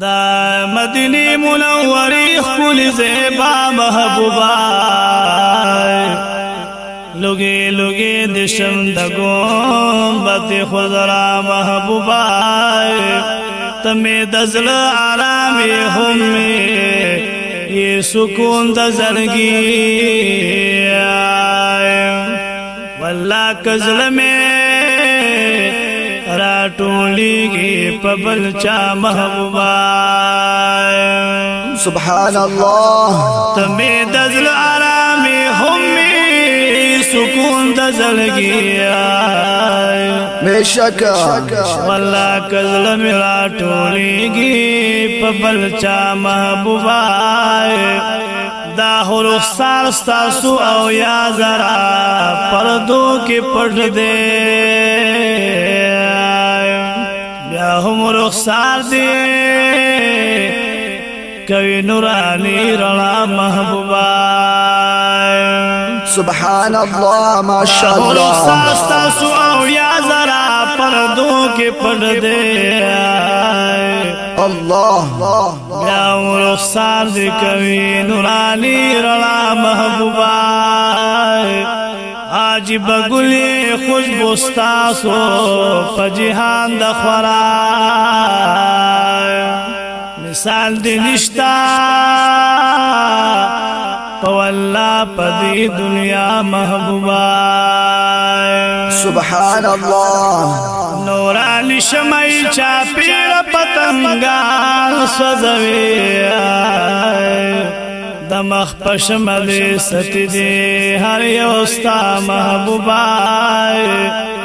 دا مدینی منوری خپل زیبا محبوبا لوګي لوګي د شم د ګوم بت خزرا محبوبا تمه د زل آرام هم یې سکون د زړګي والله کزلمه ٹولی گی پبل چا محبوبا سبحان اللہ تمی دزل آرام ہمی سکون دزل گیا بے شک اللہ کزل میرا ٹولی گی پبل چا محبوبا دا ہو رخصار ستاسو او یا ذرا پردوں کے پڑھ دے هم رخصار دی کبھی نورانی محبا نام زرا پردو کې پړ دے ہم رخصار دی کوي نورانی رڑا محبوبا عجیب گلی خوشبو ستاسو په جهان د خورا مثال دی نشتا په والله په دې دنیا محبوبا سبحان الله نورانی شمعی چا پیر پتنگا سزوی تمخ پشمل ستی دی هر یوستا محبوبای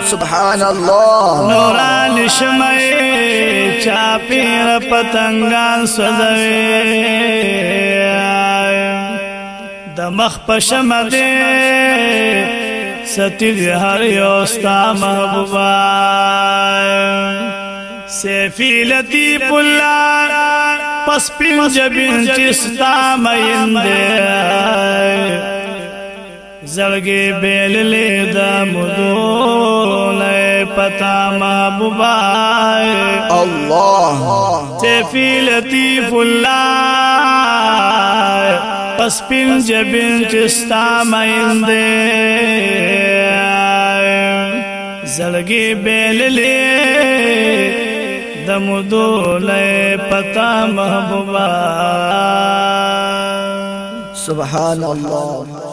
سبحان الله نوران شمعی چاپیر پتنگان سوزوی دمخ پشمل ستی دی هر یوستا محبوبای سیفی لطیب اللہ पसपिन चेश्ता मंदगे बेले दो न पताहील फुल्ला पसपिम जिस्ता मंदगे बेले दो پتا محبوبا سبحان सुभान